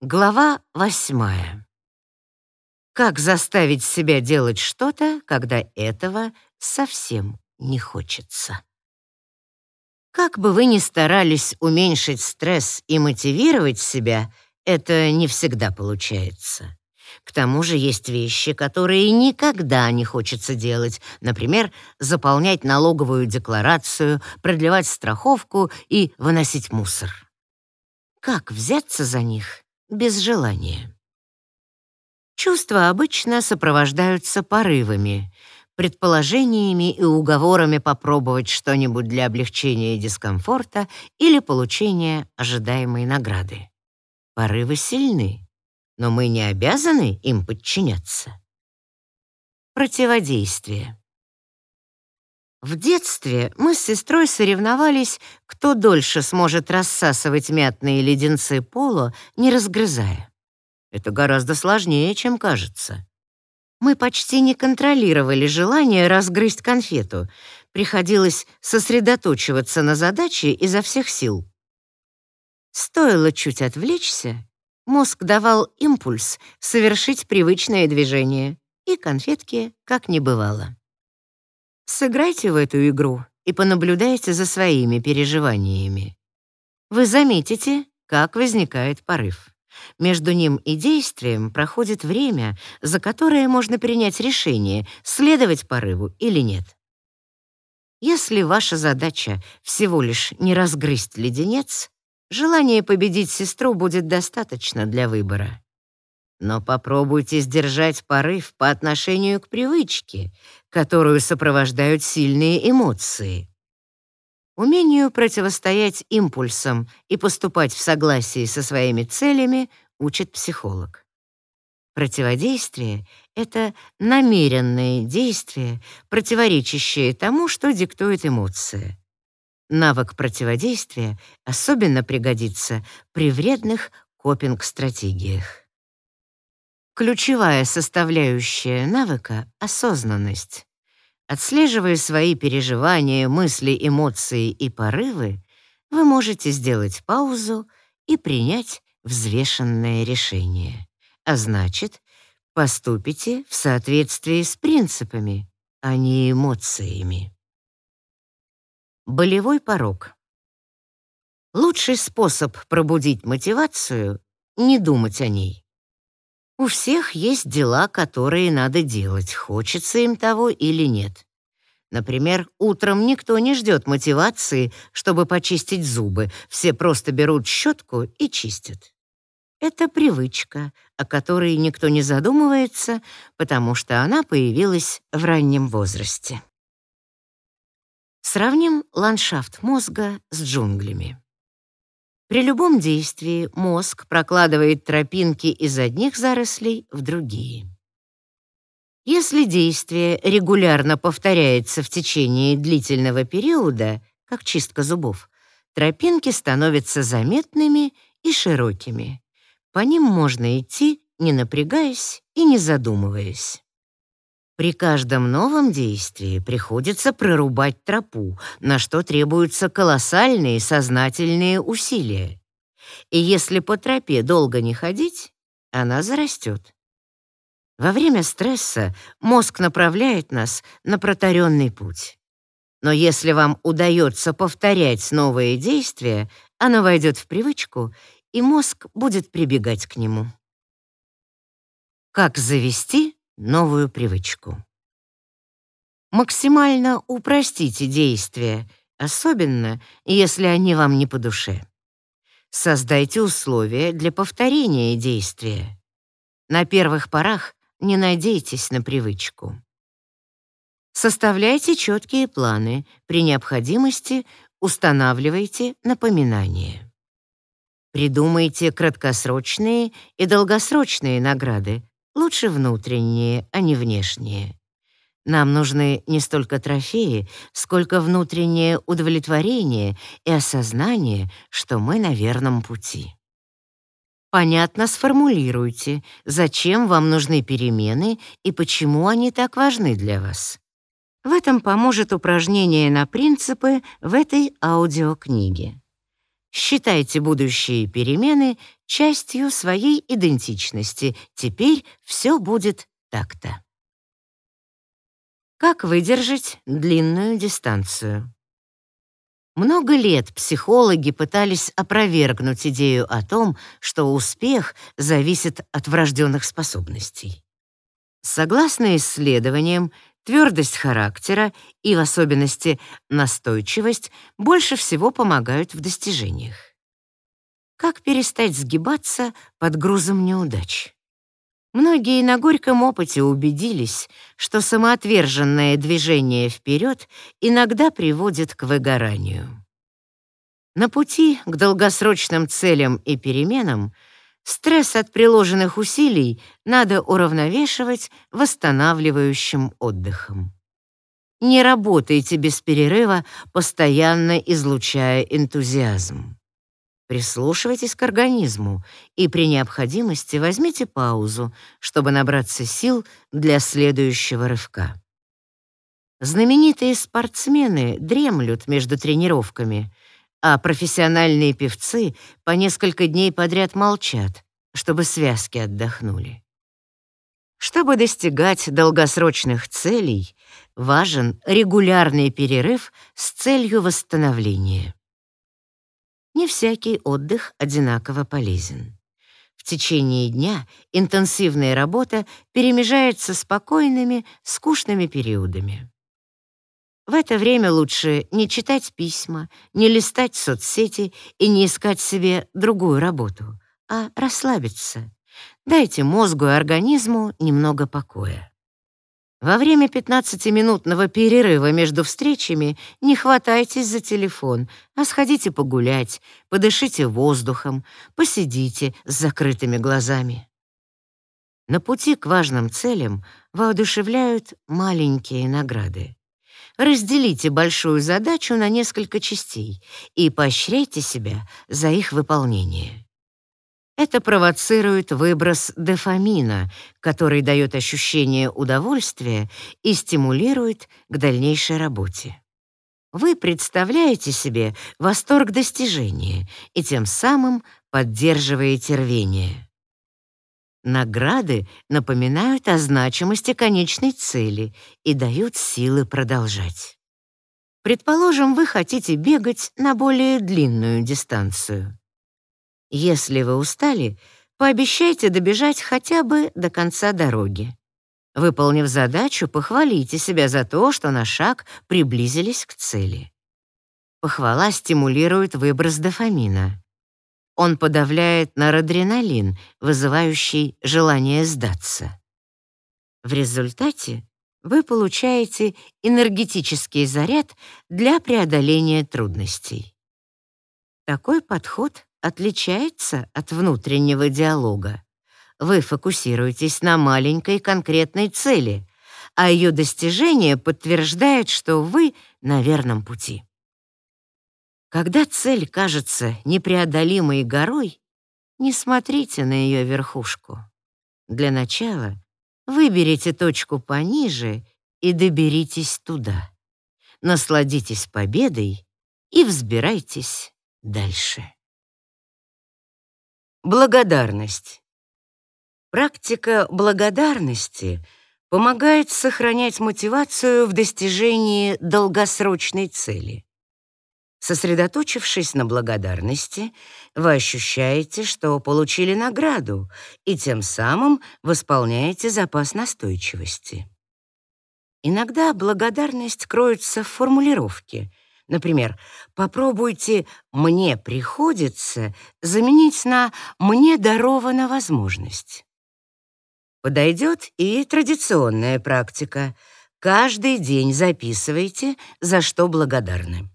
Глава восьмая. Как заставить себя делать что-то, когда этого совсем не хочется? Как бы вы ни старались уменьшить стресс и мотивировать себя, это не всегда получается. К тому же есть вещи, которые никогда не хочется делать, например, заполнять налоговую декларацию, продлевать страховку и выносить мусор. Как взяться за них без желания? Чувства обычно сопровождаются порывами, предположениями и уговорами попробовать что-нибудь для облегчения дискомфорта или получения ожидаемой награды. Порывы сильны, но мы не обязаны им подчиняться. Противодействие. В детстве мы с сестрой соревновались, кто дольше сможет рассасывать мятные леденцы поло, не разгрызая. Это гораздо сложнее, чем кажется. Мы почти не контролировали желание разгрызть конфету. Приходилось сосредоточиваться на задаче изо всех сил. Стоило чуть отвлечься, мозг давал импульс совершить привычное движение, и конфетки как не бывало. Сыграйте в эту игру и понаблюдайте за своими переживаниями. Вы заметите, как возникает порыв. Между ним и действием проходит время, за которое можно принять решение, следовать порыву или нет. Если ваша задача всего лишь не разгрызть леденец, желание победить сестру будет достаточно для выбора. Но попробуйте сдержать порыв по отношению к привычке, которую сопровождают сильные эмоции. Умению противостоять импульсам и поступать в согласии со своими целями учит психолог. Противодействие — это намеренное действие, противоречащее тому, что диктует эмоция. Навык противодействия особенно пригодится при вредных копинг-стратегиях. Ключевая составляющая навыка — осознанность. Отслеживая свои переживания, мысли, эмоции и порывы, вы можете сделать паузу и принять взвешенное решение. А значит, поступите в соответствии с принципами, а не эмоциями. Болевой порог. Лучший способ пробудить мотивацию — не думать о ней. У всех есть дела, которые надо делать, хочется им того или нет. Например, утром никто не ждет мотивации, чтобы почистить зубы, все просто берут щетку и чистят. Это привычка, о которой никто не задумывается, потому что она появилась в раннем возрасте. Сравним ландшафт мозга с джунглями. При любом действии мозг прокладывает тропинки из одних зарослей в другие. Если действие регулярно повторяется в течение длительного периода, как чистка зубов, тропинки становятся заметными и широкими. По ним можно идти, не напрягаясь и не задумываясь. При каждом новом действии приходится прорубать тропу, на что требуются колоссальные сознательные усилия. И если по тропе долго не ходить, она зарастет. Во время стресса мозг направляет нас на протаренный путь. Но если вам удается повторять новые действия, оно войдет в привычку, и мозг будет прибегать к нему. Как завести новую привычку. Максимально упростите действия, особенно если они вам не по душе. Создайте условия для повторения действия. На первых порах не надейтесь на привычку. Составляйте четкие планы, при необходимости устанавливайте напоминания. Придумайте краткосрочные и долгосрочные награды, Лучше внутренние, а не внешние. Нам нужны не столько трофеи, сколько внутреннее удовлетворение и осознание, что мы на верном пути. Понятно сформулируйте, зачем вам нужны перемены и почему они так важны для вас. В этом поможет упражнение на принципы в этой аудиокниге. Считайте будущие перемены частью своей идентичности. Теперь все будет так-то. Как выдержать длинную дистанцию? Много лет психологи пытались опровергнуть идею о том, что успех зависит от врожденных способностей. Согласно исследованиям, твердость характера и, в особенности, настойчивость больше всего помогают в достижениях. Как перестать сгибаться под грузом неудач? Многие на горьком опыте убедились, что самоотверженное движение вперед иногда приводит к выгоранию. На пути к долгосрочным целям и переменам стресс от приложенных усилий надо уравновешивать восстанавливающим отдыхом. Не работайте без перерыва, постоянно излучая энтузиазм. Прислушивайтесь к организму и при необходимости возьмите паузу, чтобы набраться сил для следующего рывка. Знаменитые спортсмены дремлют между тренировками, а профессиональные певцы по несколько дней подряд молчат, чтобы связки отдохнули. Чтобы достигать долгосрочных целей, важен регулярный перерыв с целью восстановления. Не всякий отдых одинаково полезен. В течение дня интенсивная работа перемежается спокойными, скучными периодами. В это время лучше не читать письма, не листать соцсети и не искать себе другую работу, а расслабиться. Дайте мозгу и организму немного покоя. Во время 15-минутного перерыва между встречами не хватайтесь за телефон, а сходите погулять, подышите воздухом, посидите с закрытыми глазами. На пути к важным целям воодушевляют маленькие награды. Разделите большую задачу на несколько частей и поощряйте себя за их выполнение. Это провоцирует выброс дофамина, который дает ощущение удовольствия и стимулирует к дальнейшей работе. Вы представляете себе восторг достижения и тем самым поддерживаете рвение. Награды напоминают о значимости конечной цели и дают силы продолжать. Предположим, вы хотите бегать на более длинную дистанцию. Если вы устали, пообещайте добежать хотя бы до конца дороги. Выполнив задачу, похвалите себя за то, что на шаг приблизились к цели. Похвала стимулирует выброс дофамина. Он подавляет норадреналин, вызывающий желание сдаться. В результате вы получаете энергетический заряд для преодоления трудностей. Такой подход отличается от внутреннего диалога. Вы фокусируетесь на маленькой конкретной цели, а ее достижение подтверждает, что вы на верном пути. Когда цель кажется непреодолимой горой, не смотрите на ее верхушку. Для начала выберите точку пониже и доберитесь туда. Насладитесь победой и взбирайтесь дальше. Благодарность. Практика благодарности помогает сохранять мотивацию в достижении долгосрочной цели. Сосредоточившись на благодарности, вы ощущаете, что получили награду и тем самым восполняете запас настойчивости. Иногда благодарность кроется в формулировке — Например, попробуйте «мне приходится» заменить на «мне дарована возможность». Подойдет и традиционная практика. Каждый день записывайте, за что благодарны.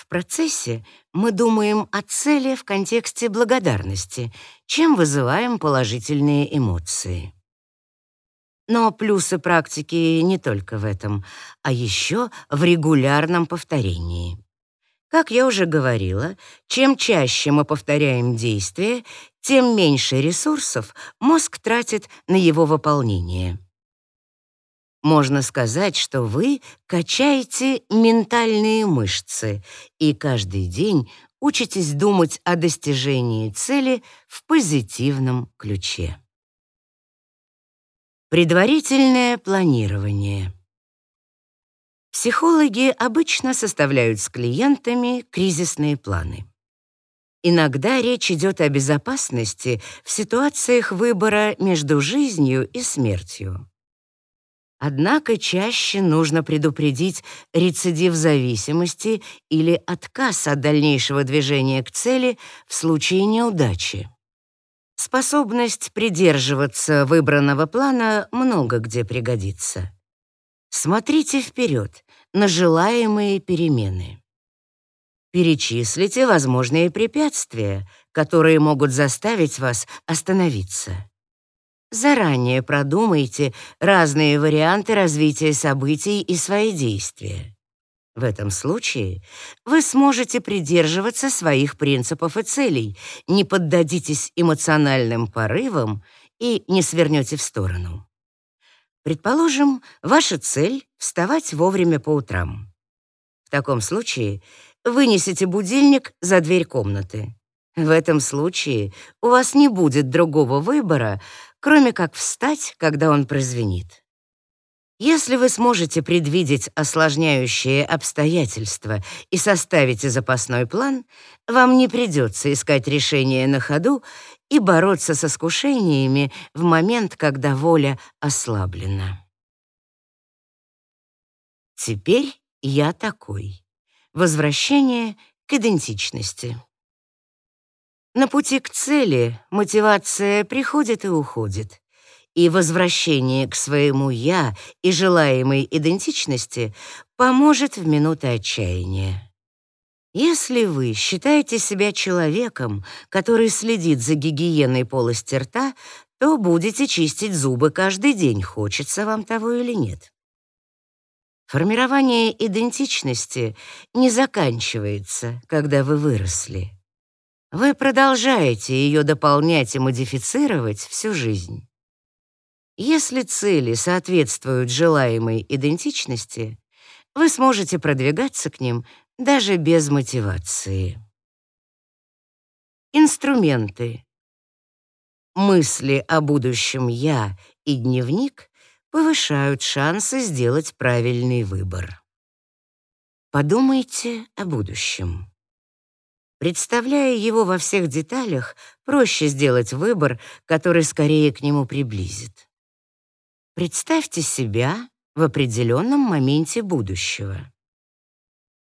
В процессе мы думаем о цели в контексте благодарности, чем вызываем положительные эмоции. Но плюсы практики не только в этом, а еще в регулярном повторении. Как я уже говорила, чем чаще мы повторяем действие, тем меньше ресурсов мозг тратит на его выполнение. Можно сказать, что вы качаете ментальные мышцы и каждый день учитесь думать о достижении цели в позитивном ключе. Предварительное планирование. Психологи обычно составляют с клиентами кризисные планы. Иногда речь идет о безопасности в ситуациях выбора между жизнью и смертью. Однако чаще нужно предупредить рецидив зависимости или отказ от дальнейшего движения к цели в случае неудачи. Способность придерживаться выбранного плана много где пригодится. Смотрите вперед на желаемые перемены. Перечислите возможные препятствия, которые могут заставить вас остановиться. Заранее продумайте разные варианты развития событий и свои действия. В этом случае вы сможете придерживаться своих принципов и целей, не поддадитесь эмоциональным порывам и не свернете в сторону. Предположим, ваша цель — вставать вовремя по утрам. В таком случае вынесите будильник за дверь комнаты. В этом случае у вас не будет другого выбора, кроме как встать, когда он прозвенит. Если вы сможете предвидеть осложняющие обстоятельства и составите запасной план, вам не придется искать решение на ходу и бороться с искушениями в момент, когда воля ослаблена. Теперь я такой. Возвращение к идентичности. На пути к цели мотивация приходит и уходит, и возвращение к своему «я» и желаемой идентичности поможет в минуты отчаяния. Если вы считаете себя человеком, который следит за гигиеной полости рта, то будете чистить зубы каждый день, хочется вам того или нет. Формирование идентичности не заканчивается, когда вы выросли. Вы продолжаете ее дополнять и модифицировать всю жизнь. Если цели соответствуют желаемой идентичности, вы сможете продвигаться к ним даже без мотивации. Инструменты. Мысли о будущем «я» и дневник повышают шансы сделать правильный выбор. Подумайте о будущем. Представляя его во всех деталях, проще сделать выбор, который скорее к нему приблизит. Представьте себя в определенном моменте будущего.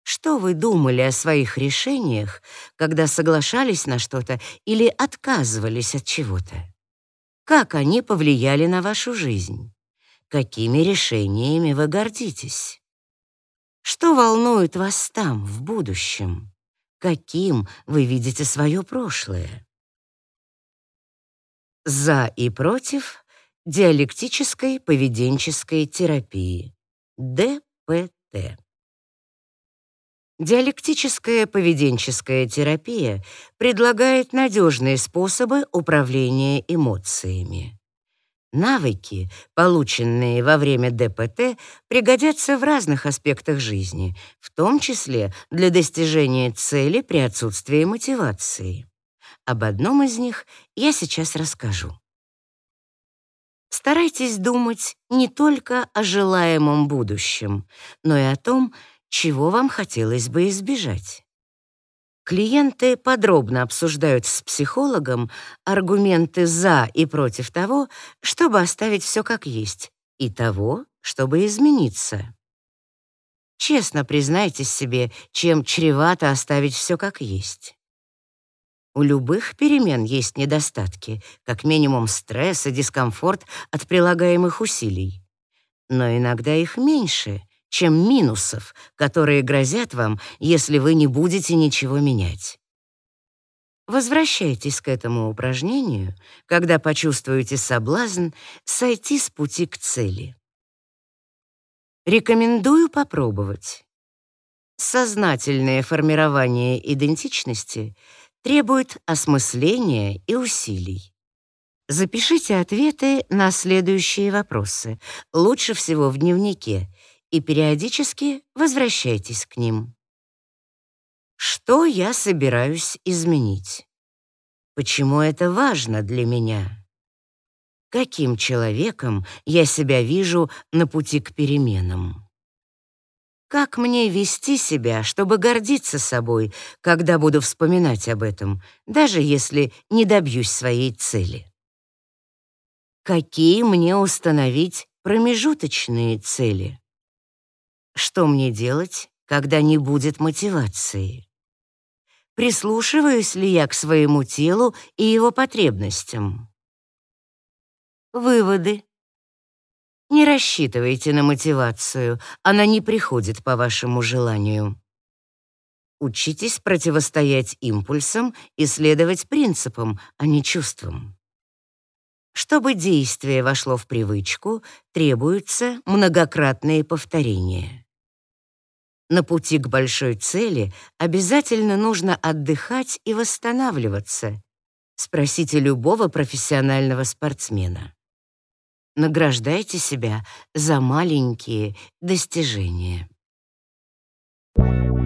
Что вы думали о своих решениях, когда соглашались на что-то или отказывались от чего-то? Как они повлияли на вашу жизнь? Какими решениями вы гордитесь? Что волнует вас там, в будущем? Каким вы видите свое прошлое. За и против диалектической поведенческой терапии. ДПТ. Диалектическая поведенческая терапия предлагает надежные способы управления эмоциями. Навыки, полученные во время ДПТ, пригодятся в разных аспектах жизни, в том числе для достижения цели при отсутствии мотивации. Об одном из них я сейчас расскажу. Старайтесь думать не только о желаемом будущем, но и о том, чего вам хотелось бы избежать. Клиенты подробно обсуждают с психологом аргументы за и против того, чтобы оставить все как есть, и того, чтобы измениться. Честно признайтесь себе, чем чревато оставить все как есть. У любых перемен есть недостатки, как минимум стресс и дискомфорт от прилагаемых усилий. Но иногда их меньше — чем минусов, которые грозят вам, если вы не будете ничего менять. Возвращайтесь к этому упражнению, когда почувствуете соблазн сойти с пути к цели. Рекомендую попробовать. Сознательное формирование идентичности требует осмысления и усилий. Запишите ответы на следующие вопросы, лучше всего в дневнике, и периодически возвращайтесь к ним. Что я собираюсь изменить? Почему это важно для меня? Каким человеком я себя вижу на пути к переменам? Как мне вести себя, чтобы гордиться собой, когда буду вспоминать об этом, даже если не добьюсь своей цели? Какие мне установить промежуточные цели? Что мне делать, когда не будет мотивации? Прислушиваюсь ли я к своему телу и его потребностям? Выводы. Не рассчитывайте на мотивацию, она не приходит по вашему желанию. Учитесь противостоять импульсам и следовать принципам, а не чувствам. Чтобы действие вошло в привычку, требуются многократные повторения. На пути к большой цели обязательно нужно отдыхать и восстанавливаться. Спросите любого профессионального спортсмена. Награждайте себя за маленькие достижения. Thank you.